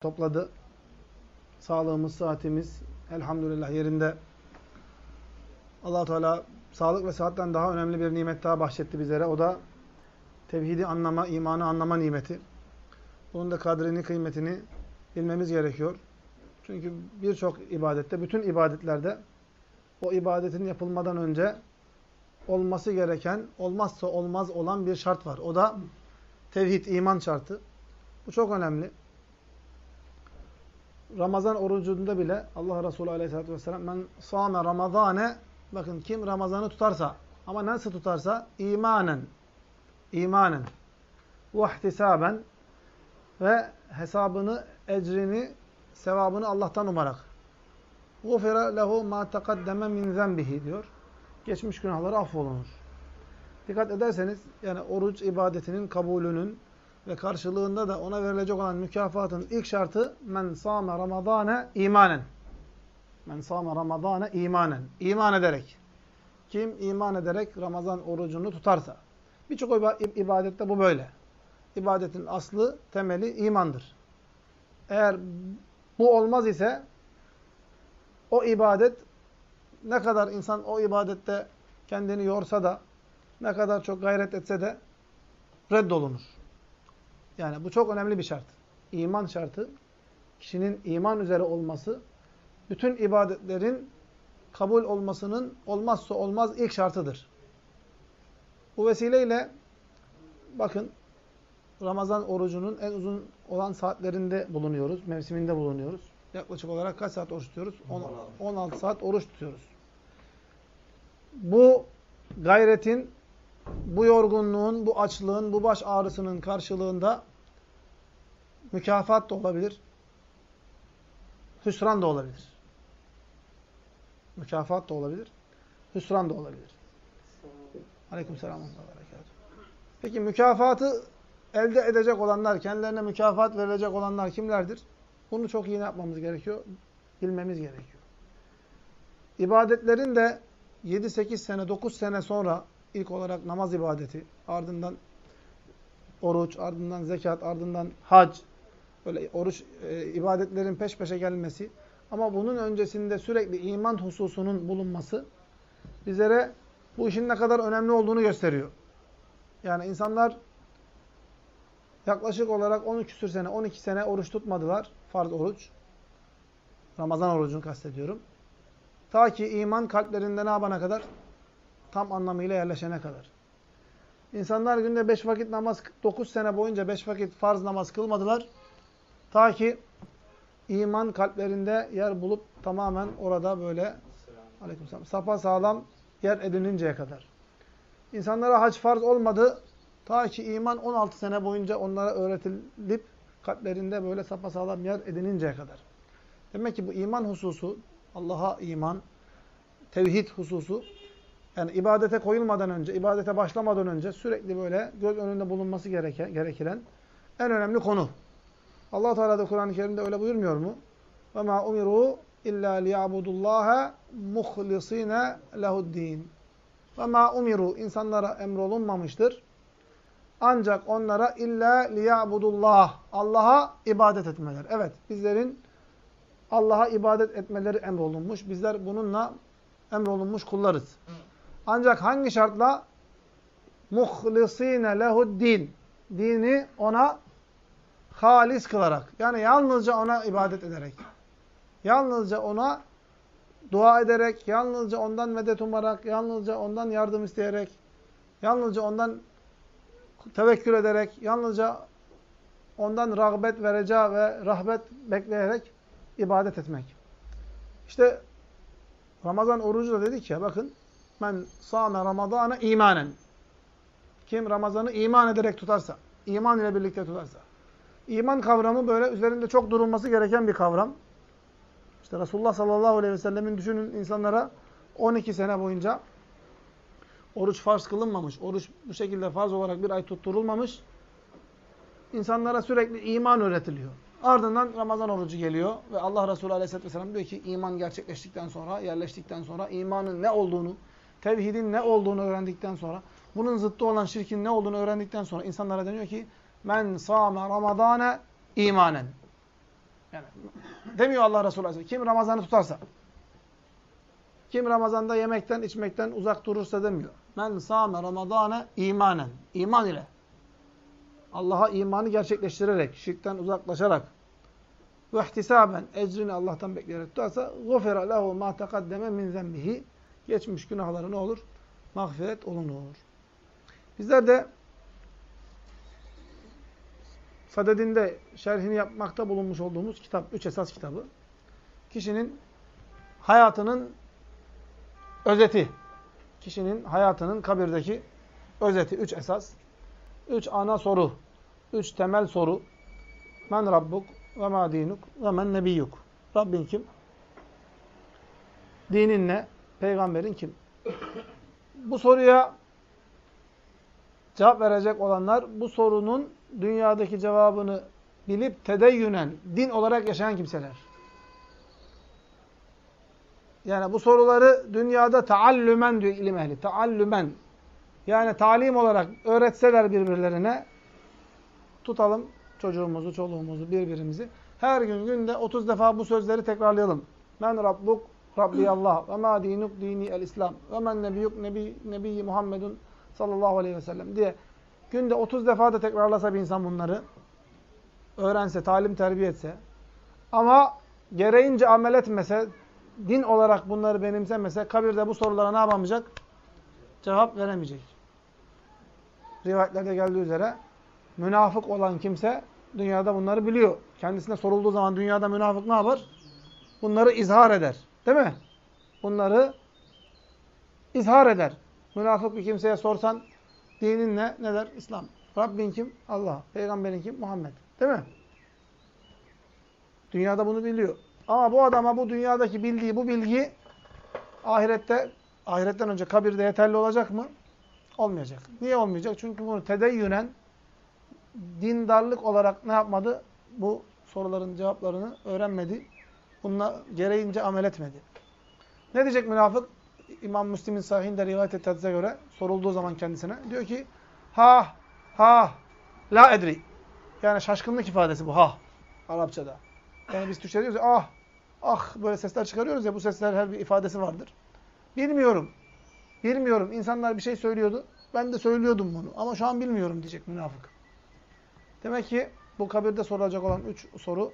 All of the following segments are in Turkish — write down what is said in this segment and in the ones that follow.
topladı. Sağlığımız, saatimiz elhamdülillah yerinde. allah Teala sağlık ve saatten daha önemli bir nimet daha bahşetti bizlere. O da tevhidi anlama, imanı anlama nimeti. Bunun da kadrini, kıymetini bilmemiz gerekiyor. Çünkü birçok ibadette, bütün ibadetlerde o ibadetin yapılmadan önce olması gereken, olmazsa olmaz olan bir şart var. O da tevhid, iman şartı. Bu çok önemli. Ramazan orucunda bile Allah Resulü Aleyhisselatü vesselam men sâme ramazane bakın kim Ramazan'ı tutarsa ama nasıl tutarsa imanen imanen ve ihtisaben ve hesabını, ecrini, sevabını Allah'tan umarak. Gufira lehu ma taqaddeme min zenbihi diyor. Geçmiş günahları affolunur. Dikkat ederseniz yani oruç ibadetinin kabulünün ve karşılığında da ona verilecek olan mükafatın ilk şartı men sâme ramadâne imanen. Men sâme ramadâne imanen. İman ederek. Kim iman ederek Ramazan orucunu tutarsa. Birçok ibadette bu böyle. İbadetin aslı, temeli imandır. Eğer bu olmaz ise o ibadet ne kadar insan o ibadette kendini yorsa da ne kadar çok gayret etse de reddolunur. Yani bu çok önemli bir şart. İman şartı, kişinin iman üzere olması, bütün ibadetlerin kabul olmasının olmazsa olmaz ilk şartıdır. Bu vesileyle bakın Ramazan orucunun en uzun olan saatlerinde bulunuyoruz, mevsiminde bulunuyoruz. Yaklaşık olarak kaç saat oruç tutuyoruz? 16 saat oruç tutuyoruz. Bu gayretin, bu yorgunluğun, bu açlığın, bu baş ağrısının karşılığında Mükafat da olabilir. Hüsran da olabilir. Mükafat da olabilir. Hüsran da olabilir. Aleyküm selam. Peki mükafatı elde edecek olanlar, kendilerine mükafat verilecek olanlar kimlerdir? Bunu çok iyi yapmamız gerekiyor? Bilmemiz gerekiyor. İbadetlerin de 7-8 sene, 9 sene sonra ilk olarak namaz ibadeti, ardından oruç, ardından zekat, ardından hac, böyle oruç e, ibadetlerin peş peşe gelmesi ama bunun öncesinde sürekli iman hususunun bulunması bizlere bu işin ne kadar önemli olduğunu gösteriyor. Yani insanlar yaklaşık olarak 12 küsür sene, 12 sene oruç tutmadılar. Farz oruç. Ramazan orucunu kastediyorum. Ta ki iman kalplerinde ne yapana kadar? Tam anlamıyla yerleşene kadar. İnsanlar günde 5 vakit namaz, 9 sene boyunca 5 vakit farz namaz kılmadılar. Ta ki iman kalplerinde yer bulup tamamen orada böyle aleykümselam sapa sağlam yer edininceye kadar. İnsanlara hac farz olmadı. Ta ki iman 16 sene boyunca onlara öğretilip kalplerinde böyle sapa sağlam yer edininceye kadar. Demek ki bu iman hususu, Allah'a iman, tevhid hususu, yani ibadete koyulmadan önce, ibadete başlamadan önce sürekli böyle göz önünde bulunması gereken, gerekilen en önemli konu. Allah Teala da Kur'an-ı Kerim'de öyle buyurmuyor mu? Ve ma umiru illa liyabudullaha muhlisine lehu'd-din. Ve ma umiru insanlara emrolunmamıştır. Ancak onlara illa liyabudullah Allah'a ibadet etmeler. Evet, bizlerin Allah'a ibadet etmeleri emrolunmuş. Bizler bununla emrolunmuş kullarız. Ancak hangi şartla? Muhlisine lehu'd-din. Dini ona halis kılarak. Yani yalnızca ona ibadet ederek. Yalnızca ona dua ederek, yalnızca ondan medet umarak, yalnızca ondan yardım isteyerek, yalnızca ondan tevekkül ederek, yalnızca ondan rağbet vereceği ve rahbet bekleyerek ibadet etmek. İşte Ramazan orucu da dedik ya bakın men sâme ramadâne imanen. Kim Ramazan'ı iman ederek tutarsa, iman ile birlikte tutarsa. İman kavramı böyle üzerinde çok durulması gereken bir kavram. İşte Resulullah sallallahu aleyhi ve sellemin düşünün insanlara 12 sene boyunca oruç farz kılınmamış, oruç bu şekilde farz olarak bir ay tutturulmamış. İnsanlara sürekli iman öğretiliyor. Ardından Ramazan orucu geliyor ve Allah Resulü aleyhisselatü vesselam diyor ki iman gerçekleştikten sonra, yerleştikten sonra imanın ne olduğunu, tevhidin ne olduğunu öğrendikten sonra, bunun zıttı olan şirkin ne olduğunu öğrendikten sonra insanlara deniyor ki Men sâme ramadâne imanen. Yani demiyor Allah Resulü Aleyhisselam. Kim Ramazan'ı tutarsa. Kim Ramazan'da yemekten, içmekten uzak durursa demiyor. Men sâme Ramazâne imanen. İman ile. Allah'a imanı gerçekleştirerek, şirkten uzaklaşarak ve ihtisaben ecrini Allah'tan bekleyerek tutarsa gufira lehu ma taqaddeme min zenbihi geçmiş günahları ne olur? Mağfiret olunur. Bizler de Sadedinde şerhini yapmakta bulunmuş olduğumuz kitap, üç esas kitabı. Kişinin hayatının özeti. Kişinin hayatının kabirdeki özeti. Üç esas. Üç ana soru. Üç temel soru. Men Rabbuk ve ma dinuk ve men nebiyyuk. Rabbin kim? Dinin ne? Peygamberin kim? Bu soruya cevap verecek olanlar bu sorunun dünyadaki cevabını bilip tedeyyünen, din olarak yaşayan kimseler. Yani bu soruları dünyada taallümen diyor ilim ehli. Taallümen. Yani talim olarak öğretseler birbirlerine tutalım çocuğumuzu, çoluğumuzu, birbirimizi. Her gün günde 30 defa bu sözleri tekrarlayalım. Men Rabbuk, Rabbi Allah ve ma dinuk dini el İslam ve men nebiyuk nebi, nebi Muhammedun sallallahu aleyhi ve sellem diye günde 30 defa da tekrarlasa bir insan bunları öğrense, talim terbiye etse ama gereğince amel etmese, din olarak bunları benimsemese kabirde bu sorulara ne yapamayacak? Cevap veremeyecek. Rivayetlerde geldiği üzere münafık olan kimse dünyada bunları biliyor. Kendisine sorulduğu zaman dünyada münafık ne yapar? Bunları izhar eder. Değil mi? Bunları izhar eder. Münafık bir kimseye sorsan dinin ne? Ne der? İslam. Rabbin kim? Allah. Peygamberin kim? Muhammed. Değil mi? Dünyada bunu biliyor. Ama bu adama bu dünyadaki bildiği bu bilgi ahirette ahiretten önce kabirde yeterli olacak mı? Olmayacak. Niye olmayacak? Çünkü bunu tedeyyünen dindarlık olarak ne yapmadı? Bu soruların cevaplarını öğrenmedi. Bununla gereğince amel etmedi. Ne diyecek münafık? İmam Müslim'in sahihinde rivayet ettiğine göre sorulduğu zaman kendisine diyor ki ha ha la edri. Yani şaşkınlık ifadesi bu ha Arapçada. Yani biz Türkçe diyoruz ya ah ah böyle sesler çıkarıyoruz ya bu sesler her bir ifadesi vardır. Bilmiyorum. Bilmiyorum. İnsanlar bir şey söylüyordu. Ben de söylüyordum bunu. Ama şu an bilmiyorum diyecek münafık. Demek ki bu kabirde sorulacak olan üç soru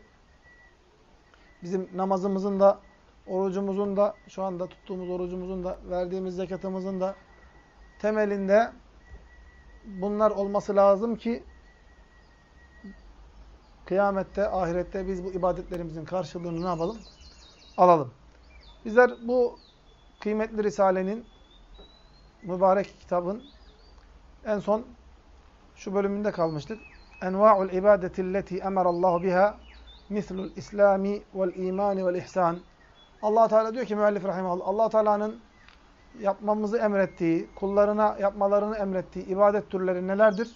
bizim namazımızın da orucumuzun da şu anda tuttuğumuz orucumuzun da verdiğimiz zekatımızın da temelinde bunlar olması lazım ki kıyamette, ahirette biz bu ibadetlerimizin karşılığını ne yapalım? Alalım. Bizler bu kıymetli Risale'nin mübarek kitabın en son şu bölümünde kalmıştık. Enva'ul ibadetilleti emarallahu biha mislul islami vel imani vel ihsan. Allah Teala diyor ki müellif rahimeullah Allah Teala'nın yapmamızı emrettiği, kullarına yapmalarını emrettiği ibadet türleri nelerdir?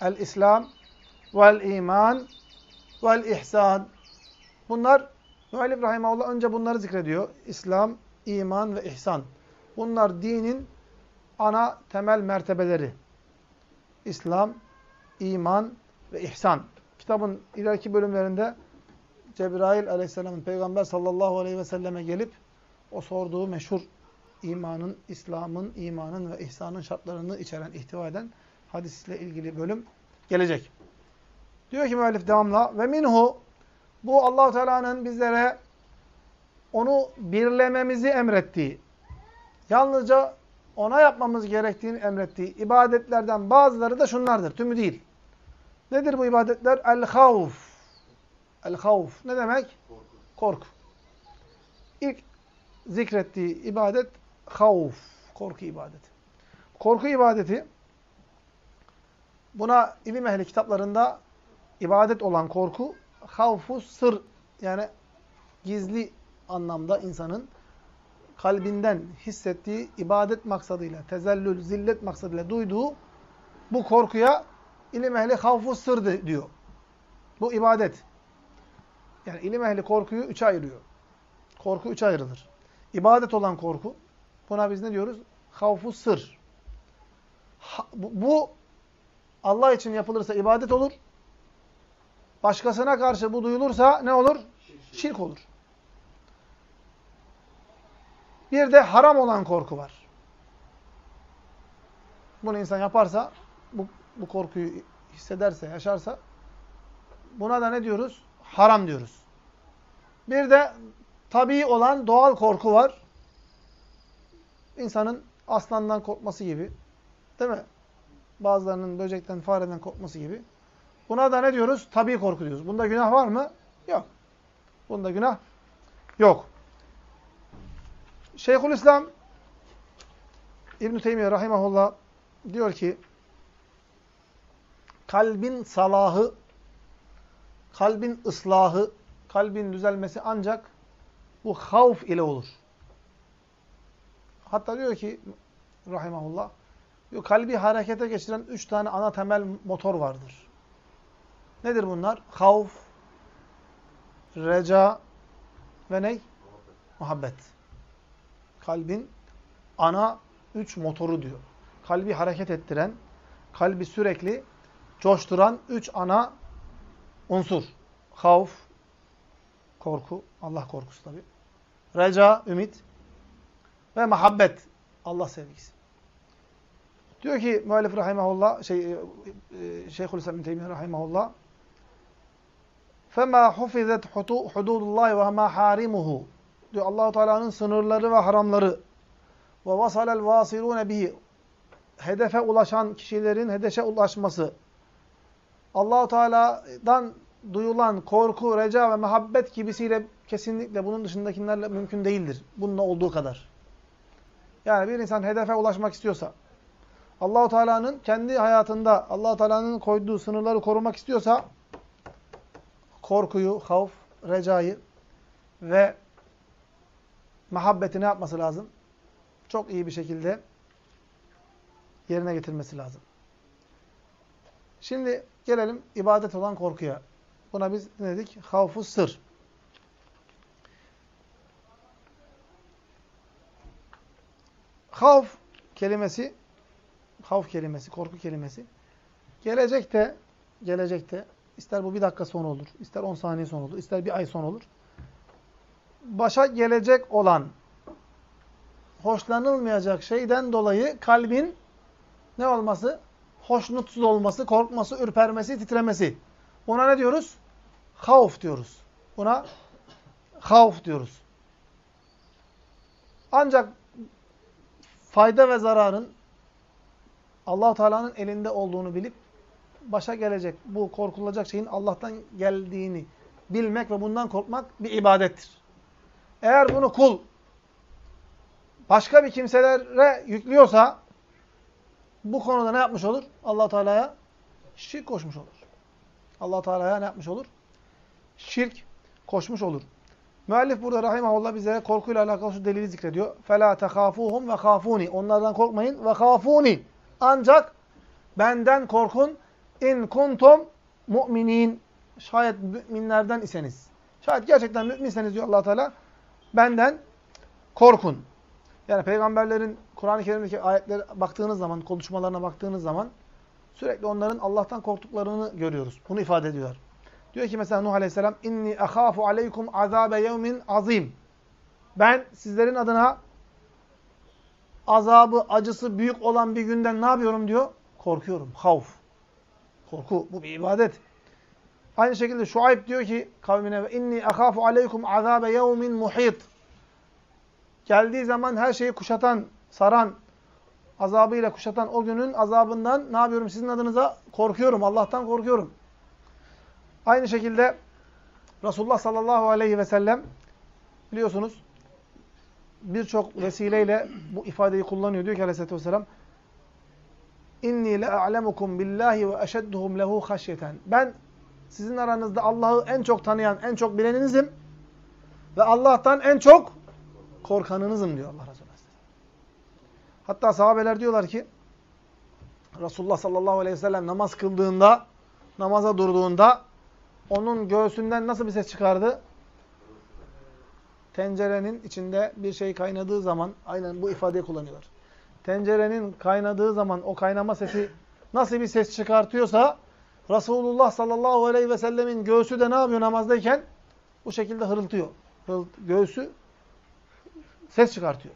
El-İslam vel iman vel ihsan. Bunlar müellif rahimeullah önce bunları zikrediyor. İslam, iman ve ihsan. Bunlar dinin ana temel mertebeleri. İslam, iman ve ihsan. Kitabın ileriki bölümlerinde Cebrail aleyhisselamın peygamber sallallahu aleyhi ve selleme gelip o sorduğu meşhur imanın, İslam'ın, imanın ve ihsanın şartlarını içeren, ihtiva eden hadisle ilgili bölüm gelecek. Diyor ki müellif devamla ve minhu bu Allahu Teala'nın bizlere onu birlememizi emrettiği, yalnızca ona yapmamız gerektiğini emrettiği ibadetlerden bazıları da şunlardır. Tümü değil. Nedir bu ibadetler? El-havf. El-havf. Ne demek? Korku. Korku. İlk zikrettiği ibadet havf. Korku ibadeti. Korku ibadeti buna ilim ehli kitaplarında ibadet olan korku havfu sır yani gizli anlamda insanın kalbinden hissettiği ibadet maksadıyla, tezellül, zillet maksadıyla duyduğu bu korkuya ilim ehli havfu sır diyor. Bu ibadet. Yani ilim ehli korkuyu üçe ayırıyor. Korku üçe ayrılır. İbadet olan korku. Buna biz ne diyoruz? Havfu sır. Ha, bu, bu Allah için yapılırsa ibadet olur. başkasına karşı bu duyulursa ne olur? Şirk olur. Bir de haram olan korku var. Bunu insan yaparsa, bu, bu korkuyu hissederse, yaşarsa buna da ne diyoruz? Haram diyoruz. Bir de tabii olan doğal korku var. İnsanın aslandan korkması gibi. Değil mi? Bazılarının böcekten, fareden korkması gibi. Buna da ne diyoruz? Tabii korku diyoruz. Bunda günah var mı? Yok. Bunda günah yok. Şeyhülislam İbn-i Teymiye Rahimahullah diyor ki kalbin salahı, kalbin ıslahı, kalbin düzelmesi ancak bu havf ile olur. Hatta diyor ki Rahimahullah diyor, kalbi harekete geçiren üç tane ana temel motor vardır. Nedir bunlar? Havf, reca ve ney? Muhabbet. Kalbin ana üç motoru diyor. Kalbi hareket ettiren, kalbi sürekli coşturan üç ana unsur. Havf, korku, Allah korkusu tabi. Reca, ümit ve muhabbet, Allah sevgisi. Diyor ki müellif rahimahullah, şey, e, e, Şeyhülislam bin Teymiye rahimahullah, فَمَا حُفِظَتْ حُدُودُ اللّٰهِ وَمَا حَارِمُهُ diyor Allahu Teala'nın sınırları ve haramları ve vasalel vasilune bihi hedefe ulaşan kişilerin hedefe ulaşması Allahu Teala'dan duyulan korku, reca ve muhabbet gibisiyle kesinlikle bunun dışındakilerle mümkün değildir. Bununla olduğu kadar. Yani bir insan hedefe ulaşmak istiyorsa, Allahu Teala'nın kendi hayatında Allahu Teala'nın koyduğu sınırları korumak istiyorsa korkuyu, havf, recayı ve muhabbeti ne yapması lazım? Çok iyi bir şekilde yerine getirmesi lazım. Şimdi gelelim ibadet olan korkuya. Buna biz ne dedik? Havfu sır. Havf kelimesi, havf kelimesi, korku kelimesi gelecekte, gelecekte ister bu bir dakika sonra olur, ister on saniye sonra olur, ister bir ay sonra olur. Başa gelecek olan hoşlanılmayacak şeyden dolayı kalbin ne olması? Hoşnutsuz olması, korkması, ürpermesi, titremesi. Buna ne diyoruz? Havf diyoruz. Buna havf diyoruz. Ancak fayda ve zararın allah Teala'nın elinde olduğunu bilip başa gelecek, bu korkulacak şeyin Allah'tan geldiğini bilmek ve bundan korkmak bir ibadettir. Eğer bunu kul başka bir kimselere yüklüyorsa bu konuda ne yapmış olur? allah Teala'ya şirk koşmuş olur. allah Teala'ya ne yapmış olur? Şirk koşmuş olur. Müellif burada rahimahullah bize korkuyla alakalı şu delili zikrediyor. فَلَا تَخَافُوهُمْ وَخَافُونِ Onlardan korkmayın. وَخَافُونِ Ancak benden korkun. in kuntum mu'minin. Şayet müminlerden iseniz. Şayet gerçekten müminseniz diyor allah Teala. Benden korkun. Yani peygamberlerin Kur'an-ı Kerim'deki ayetlere baktığınız zaman, konuşmalarına baktığınız zaman sürekli onların Allah'tan korktuklarını görüyoruz. Bunu ifade ediyor. Diyor ki mesela Nuh Aleyhisselam inni ahafu aleykum azabe yevmin azim. Ben sizlerin adına azabı, acısı büyük olan bir günden ne yapıyorum diyor? Korkuyorum. Havf. Korku. Bu bir ibadet. Aynı şekilde Şuayb diyor ki kavmine inni ahafu aleykum azabe yevmin muhit. Geldiği zaman her şeyi kuşatan, saran, azabıyla kuşatan o günün azabından ne yapıyorum? Sizin adınıza korkuyorum. Allah'tan korkuyorum. Aynı şekilde Resulullah sallallahu aleyhi ve sellem biliyorsunuz birçok vesileyle bu ifadeyi kullanıyor. Diyor ki aleyhissalatü vesselam İnni le'alemukum billahi ve eşedduhum lehu haşyeten. Ben sizin aranızda Allah'ı en çok tanıyan, en çok bileninizim ve Allah'tan en çok korkanınızım diyor Allah Resulü Hatta sahabeler diyorlar ki Resulullah sallallahu aleyhi ve sellem namaz kıldığında, namaza durduğunda onun göğsünden nasıl bir ses çıkardı? Tencerenin içinde bir şey kaynadığı zaman, aynen bu ifadeyi kullanıyorlar. Tencerenin kaynadığı zaman o kaynama sesi nasıl bir ses çıkartıyorsa, Resulullah sallallahu aleyhi ve sellemin göğsü de ne yapıyor namazdayken? Bu şekilde hırıltıyor. Hırılt, göğsü ses çıkartıyor.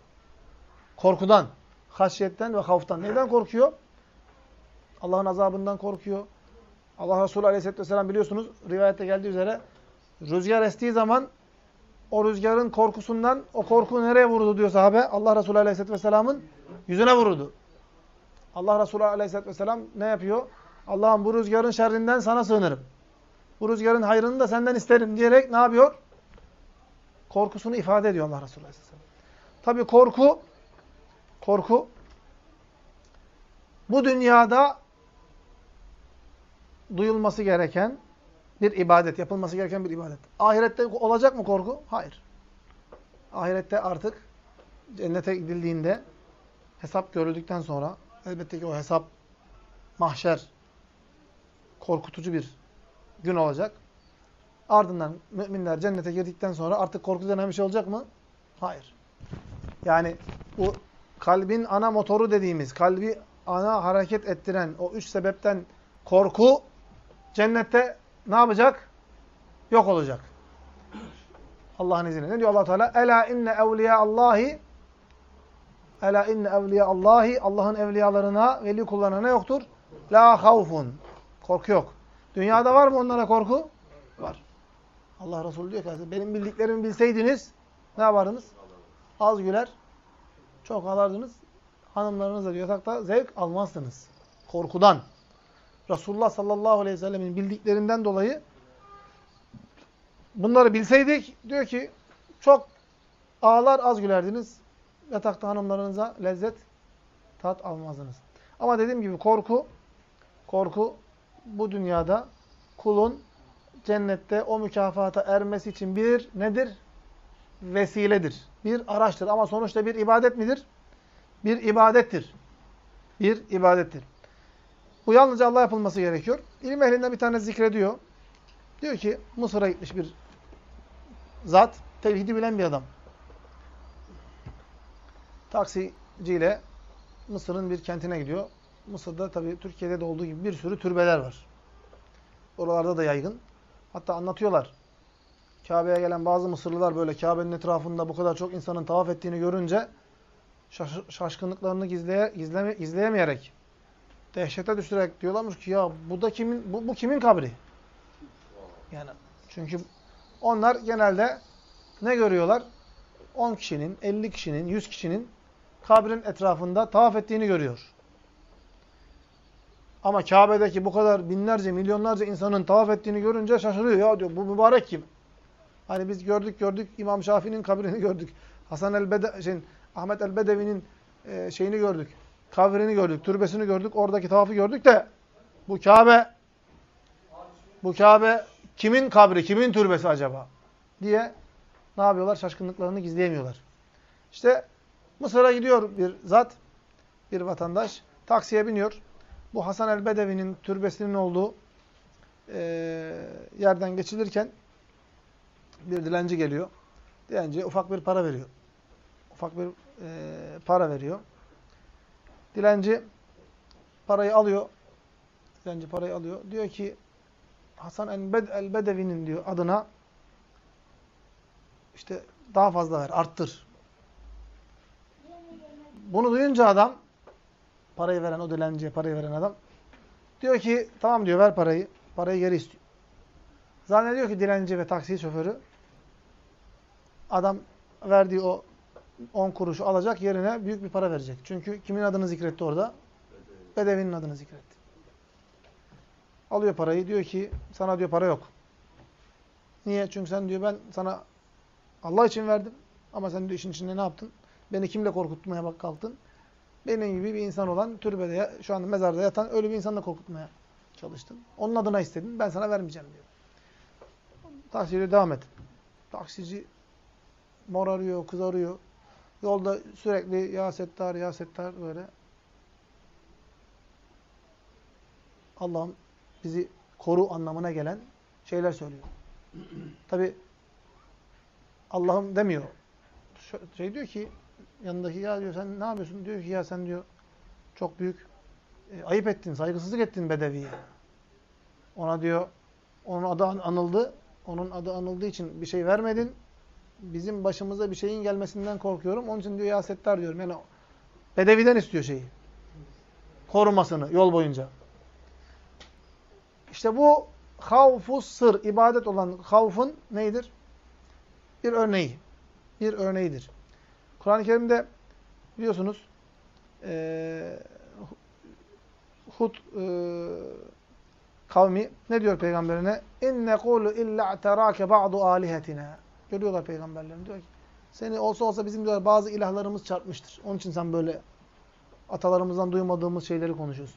Korkudan, haşyetten ve havftan. Neden korkuyor? Allah'ın azabından korkuyor. Allah Resulü aleyhisselatü vesselam biliyorsunuz rivayette geldiği üzere rüzgar estiği zaman o rüzgarın korkusundan o korku nereye vurdu diyor sahabe? Allah Resulü aleyhisselatü vesselamın yüzüne vurdu. Allah Resulü aleyhisselatü vesselam ne yapıyor? Allah'ım bu rüzgarın şerrinden sana sığınırım. Bu rüzgarın hayrını da senden isterim diyerek ne yapıyor? Korkusunu ifade ediyor Allah Resulü aleyhisselam. Tabi korku, korku bu dünyada duyulması gereken bir ibadet, yapılması gereken bir ibadet. Ahirette olacak mı korku? Hayır. Ahirette artık cennete gidildiğinde hesap görüldükten sonra elbette ki o hesap mahşer korkutucu bir gün olacak. Ardından müminler cennete girdikten sonra artık korku denen bir şey olacak mı? Hayır. Yani bu kalbin ana motoru dediğimiz, kalbi ana hareket ettiren o üç sebepten korku cennette ne yapacak? Yok olacak. Allah'ın izniyle. Ne diyor Allah Teala? Ela inne evliya Allahi Ela inne evliya Allahi Allah'ın evliyalarına, veli kullarına ne yoktur? La havfun. Korku yok. Dünyada var mı onlara korku? Var. Allah Resulü diyor ki benim bildiklerimi bilseydiniz ne yapardınız? Az güler, çok ağlardınız. Hanımlarınızla yatakta zevk almazsınız. Korkudan. Resulullah sallallahu aleyhi ve sellemin bildiklerinden dolayı bunları bilseydik diyor ki çok ağlar az gülerdiniz. Yatakta hanımlarınıza lezzet tat almazdınız. Ama dediğim gibi korku korku bu dünyada kulun cennette o mükafata ermesi için bir nedir? Vesiledir. Bir araçtır. Ama sonuçta bir ibadet midir? Bir ibadettir. Bir ibadettir. Bu yalnızca Allah yapılması gerekiyor. İlim ehlinden bir tane zikrediyor. Diyor ki Mısır'a gitmiş bir zat, tevhidi bilen bir adam. Taksiciyle Mısır'ın bir kentine gidiyor. Mısır'da tabii Türkiye'de de olduğu gibi bir sürü türbeler var. Oralarda da yaygın. Hatta anlatıyorlar. Kabe'ye gelen bazı Mısırlılar böyle Kabe'nin etrafında bu kadar çok insanın tavaf ettiğini görünce şaş şaşkınlıklarını gizleye, gizleme, gizleyemeyerek dehşete düşürerek diyorlarmış ki ya bu da kimin bu, bu kimin kabri? Yani çünkü onlar genelde ne görüyorlar? 10 kişinin, 50 kişinin, 100 kişinin kabrin etrafında tavaf ettiğini görüyor. Ama Kabe'deki bu kadar binlerce, milyonlarca insanın tavaf ettiğini görünce şaşırıyor. Ya diyor bu mübarek kim? Hani biz gördük gördük İmam Şafii'nin kabrini gördük. Hasan el-Bede şey, Ahmet el-Bedevi'nin e, şeyini gördük. Kabrini gördük, türbesini gördük, oradaki tavafı gördük de bu Kabe bu Kabe kimin kabri, kimin türbesi acaba? diye ne yapıyorlar? Şaşkınlıklarını gizleyemiyorlar. İşte Mısır'a gidiyor bir zat, bir vatandaş. Taksiye biniyor. Bu Hasan el-Bedevi'nin türbesinin olduğu e, yerden geçilirken bir dilenci geliyor. Dilenciye ufak bir para veriyor. Ufak bir e, para veriyor. Dilenci parayı alıyor. Dilenci parayı alıyor. Diyor ki Hasan el-Bedevi'nin diyor adına işte daha fazla ver, arttır. Bunu duyunca adam parayı veren, o dilenciye parayı veren adam diyor ki tamam diyor ver parayı. Parayı geri istiyor. Zannediyor ki dilenci ve taksi şoförü adam verdiği o 10 kuruşu alacak yerine büyük bir para verecek. Çünkü kimin adını zikretti orada? Bedevinin adını zikretti. Alıyor parayı diyor ki sana diyor para yok. Niye? Çünkü sen diyor ben sana Allah için verdim. Ama sen diyor işin içinde ne yaptın? Beni kimle korkutmaya bak kalktın? Benim gibi bir insan olan türbede şu anda mezarda yatan öyle bir insanla korkutmaya çalıştın. Onun adına istedin. Ben sana vermeyeceğim diyor. Taksiyle devam et. Taksici morarıyor, kızarıyor. Yolda sürekli ya settar, ya settar böyle. Allah'ım bizi koru anlamına gelen şeyler söylüyor. Tabi Allah'ım demiyor. Şey diyor ki yanındaki ya diyor sen ne yapıyorsun? Diyor ki ya sen diyor çok büyük e, ayıp ettin, saygısızlık ettin Bedevi'ye. Ona diyor, onun adı anıldı. Onun adı anıldığı için bir şey vermedin. Bizim başımıza bir şeyin gelmesinden korkuyorum. Onun için diyor ya Settar diyorum. Yani Bedeviden istiyor şeyi. Korumasını yol boyunca. İşte bu havfus sır, ibadet olan havfın neydir? Bir örneği. Bir örneğidir. Kur'an-ı Kerim'de biliyorsunuz e, Hud e, kavmi ne diyor peygamberine? İnne kulu illa terake ba'du alihetina. Görüyorlar peygamberlerini. Diyor ki seni olsa olsa bizim diyor bazı ilahlarımız çarpmıştır. Onun için sen böyle atalarımızdan duymadığımız şeyleri konuşuyorsun.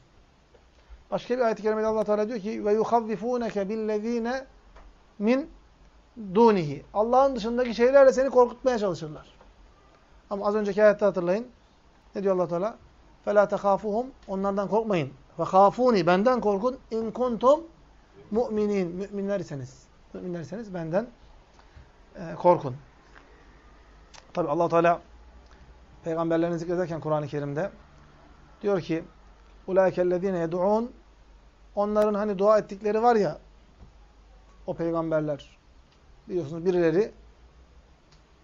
Başka bir ayet-i kerimede Allah Teala diyor ki ve yuhavvifunke billezine min dunihi. Allah'ın dışındaki şeylerle seni korkutmaya çalışırlar. Ama az önceki ayette hatırlayın. Ne diyor Allah Teala? Fela tehafuhum. Onlardan korkmayın. Ve khafuni benden korkun in kuntum mu'minin. Müminler iseniz. Müminler iseniz benden korkun. Tabi Allah Teala peygamberlerini zikrederken Kur'an-ı Kerim'de diyor ki ulaikellezine yed'un onların hani dua ettikleri var ya o peygamberler biliyorsunuz birileri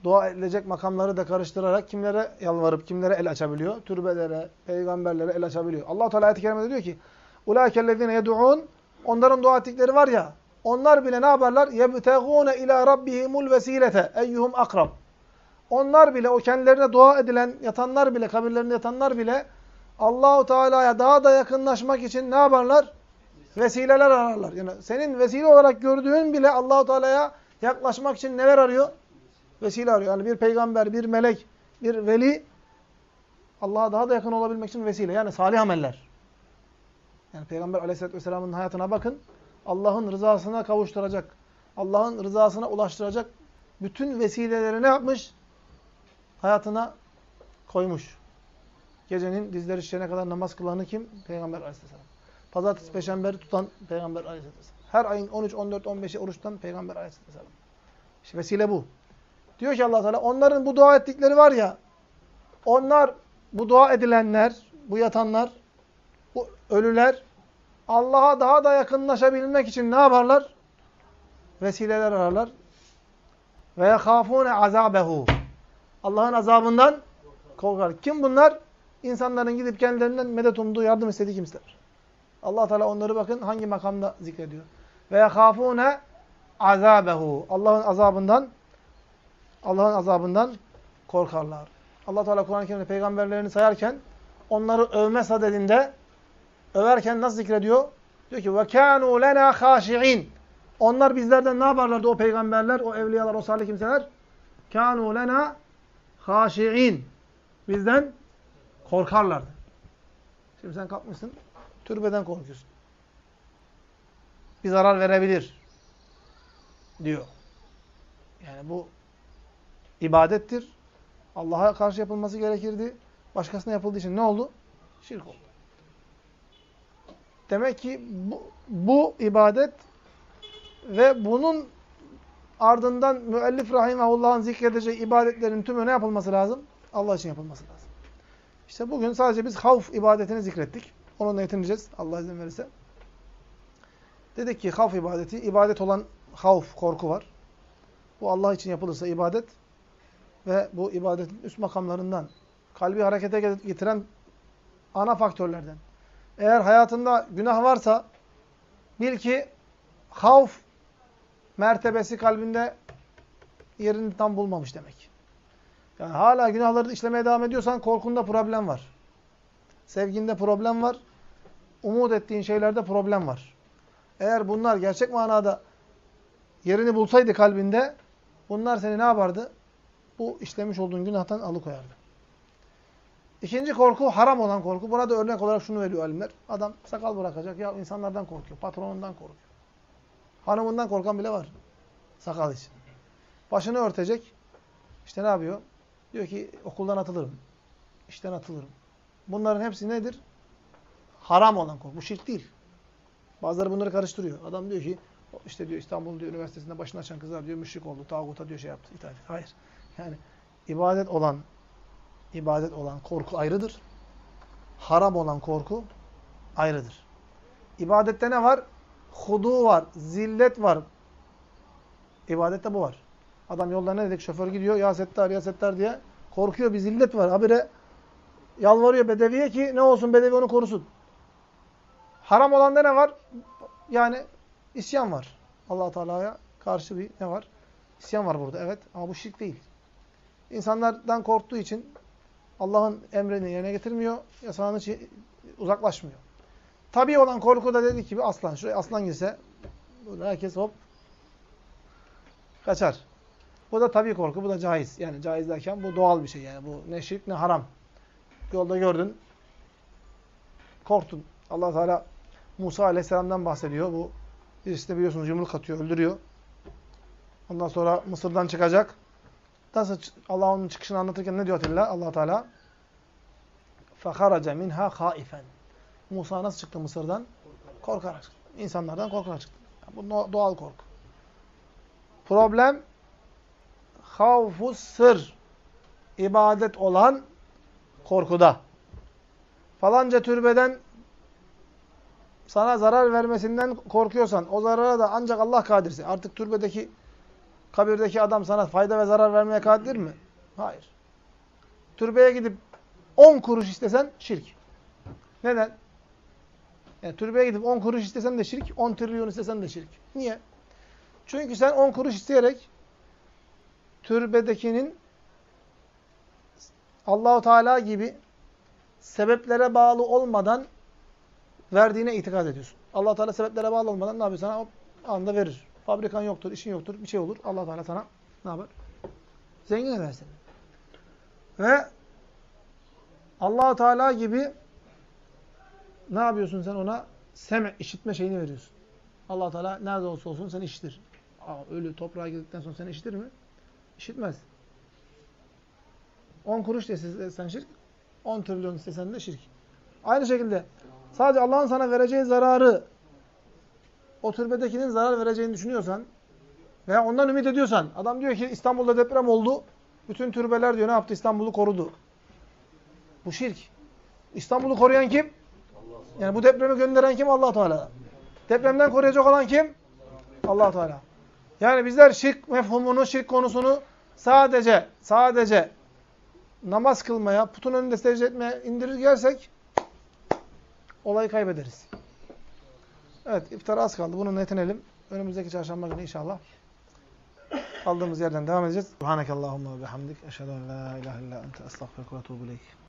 dua edilecek makamları da karıştırarak kimlere yalvarıp kimlere el açabiliyor? Türbelere, peygamberlere el açabiliyor. Allah Teala ayet-i kerimede diyor ki: "Ulaikellezine yed'un" Onların dua ettikleri var ya, onlar bile ne yaparlar? "Yebtegûne ila rabbihimul vesilete eyyuhum akrab." Onlar bile o kendilerine dua edilen yatanlar bile, kabirlerinde yatanlar bile Allahu Teala'ya daha da yakınlaşmak için ne yaparlar? Vesileler ararlar. Yani senin vesile olarak gördüğün bile Allahu Teala'ya yaklaşmak için neler arıyor? Vesile arıyor. Yani bir peygamber, bir melek, bir veli Allah'a daha da yakın olabilmek için vesile. Yani salih ameller. Yani Peygamber Aleyhisselatü vesselamın hayatına bakın. Allah'ın rızasına kavuşturacak, Allah'ın rızasına ulaştıracak bütün vesileleri ne yapmış? Hayatına koymuş. Gecenin dizleri şişene kadar namaz kılanı kim? Peygamber Aleyhisselam. Pazartesi, peşemberi tutan Peygamber Aleyhisselam. Her ayın 13, 14, 15'i oruç tutan Peygamber Aleyhisselam. İşte vesile bu. Diyor ki allah Teala onların bu dua ettikleri var ya onlar bu dua edilenler, bu yatanlar, bu ölüler Allah'a daha da yakınlaşabilmek için ne yaparlar? Vesileler ararlar. Ve yekâfûne azâbehu. Allah'ın azabından korkar. Kim bunlar? İnsanların gidip kendilerinden medet umduğu, yardım istediği kimseler. Allah Teala onları bakın hangi makamda zikrediyor. Ve yekâfûne azâbehu. Allah'ın azabından Allah'ın azabından korkarlar. Allah Teala Kur'an-ı Kerim'de peygamberlerini sayarken onları övme sadedinde överken nasıl zikrediyor? Diyor ki ve kânû lenâ. Onlar bizlerden ne yaparlardı o peygamberler, o evliyalar, o salih kimseler? Kânû lenâ khâşi'in. Bizden korkarlardı. Şimdi sen kalkmışsın, türbeden korkuyorsun. Bir zarar verebilir diyor. Yani bu ibadettir. Allah'a karşı yapılması gerekirdi. Başkasına yapıldığı için ne oldu? Şirk oldu. Demek ki bu, bu ibadet ve bunun ardından müellif rahimahullah'ın zikredeceği ibadetlerin tümü ne yapılması lazım? Allah için yapılması lazım. İşte bugün sadece biz havf ibadetini zikrettik. Onunla yetineceğiz Allah izin verirse. Dedik ki havf ibadeti, ibadet olan havf, korku var. Bu Allah için yapılırsa ibadet ve bu ibadetin üst makamlarından, kalbi harekete getiren ana faktörlerden. Eğer hayatında günah varsa bil ki havf mertebesi kalbinde yerini tam bulmamış demek. Yani hala günahları işlemeye devam ediyorsan korkunda problem var. Sevginde problem var. Umut ettiğin şeylerde problem var. Eğer bunlar gerçek manada yerini bulsaydı kalbinde bunlar seni ne yapardı? Bu işlemiş olduğun günahtan alıkoyardı. İkinci korku haram olan korku. Buna da örnek olarak şunu veriyor alimler. Adam sakal bırakacak. Ya insanlardan korkuyor. Patronundan korkuyor. Hanımından korkan bile var. Sakal için. Başını örtecek. İşte ne yapıyor? Diyor ki okuldan atılırım. İşten atılırım. Bunların hepsi nedir? Haram olan korku. Bu şirk değil. Bazıları bunları karıştırıyor. Adam diyor ki işte diyor İstanbul diyor, Üniversitesi'nde başını açan kızlar diyor müşrik oldu. Tağuta diyor şey yaptı. itaat Hayır. Yani ibadet olan ibadet olan korku ayrıdır. Haram olan korku ayrıdır. İbadette ne var? hudu var, zillet var. İbadette bu var. Adam yolda ne dedik? Şoför gidiyor. Ya Settar, ya Settar diye. Korkuyor. Bir zillet var. Habire yalvarıyor bedeviye ki ne olsun bedevi onu korusun. Haram olanda ne var? Yani isyan var. allah Teala'ya karşı bir ne var? İsyan var burada. Evet. Ama bu şirk değil. İnsanlardan korktuğu için Allah'ın emrini yerine getirmiyor. Yasağını uzaklaşmıyor. Tabii olan korku da dediği gibi aslan. Şuraya aslan girse burada herkes hop kaçar. Bu da tabii korku. Bu da caiz. Yani caiz derken bu doğal bir şey. Yani bu ne şirk ne haram. Yolda gördün. Korktun. allah Teala Musa Aleyhisselam'dan bahsediyor. Bu birisi de biliyorsunuz yumruk atıyor, öldürüyor. Ondan sonra Mısır'dan çıkacak. Nasıl Allah onun çıkışını anlatırken ne diyor Atilla? allah Teala فَخَرَجَ minha خَائِفًا Musa nasıl çıktı Mısır'dan? Korkarak çıktı. İnsanlardan korkarak çıktı. Bu doğal korku. Problem havfu sır ibadet olan korkuda. Falanca türbeden sana zarar vermesinden korkuyorsan, o zarara da ancak Allah kadirse. Artık türbedeki, kabirdeki adam sana fayda ve zarar vermeye kadir mi? Hayır. Türbeye gidip 10 kuruş istesen şirk. Neden? Yani türbeye gidip 10 kuruş istesen de şirk, 10 trilyon istesen de şirk. Niye? Çünkü sen 10 kuruş isteyerek türbedekinin Allahu Teala gibi sebeplere bağlı olmadan verdiğine itikad ediyorsun. Allah Teala sebeplere bağlı olmadan ne yapıyor sana? O anda verir. Fabrikan yoktur, işin yoktur, bir şey olur. Allah Teala sana ne yapar? Zengin eder seni. Ve Allah Teala gibi ne yapıyorsun sen ona? Sem işitme şeyini veriyorsun. Allah Teala nerede olsa olsun seni işitir. Aa, ölü toprağa girdikten sonra seni işitir mi? İşitmez. 10 kuruş desen şirk, 10 trilyon istesen de şirk. Aynı şekilde sadece Allah'ın sana vereceği zararı o türbedekinin zarar vereceğini düşünüyorsan veya ondan ümit ediyorsan adam diyor ki İstanbul'da deprem oldu. Bütün türbeler diyor ne yaptı? İstanbul'u korudu. Bu şirk. İstanbul'u koruyan kim? Yani bu depremi gönderen kim? allah Teala. Depremden koruyacak olan kim? allah Teala. Yani bizler şirk mefhumunu, şirk konusunu sadece sadece namaz kılmaya, putun önünde secde etmeye indirir gelsek olayı kaybederiz. Evet, iftar az kaldı. Bunu netinelim. Önümüzdeki çarşamba günü inşallah kaldığımız yerden devam edeceğiz. Subhanakallahumma ve bihamdik. Eşhedü en la ilahe illa ente estağfiruke ve etûbü ileyk.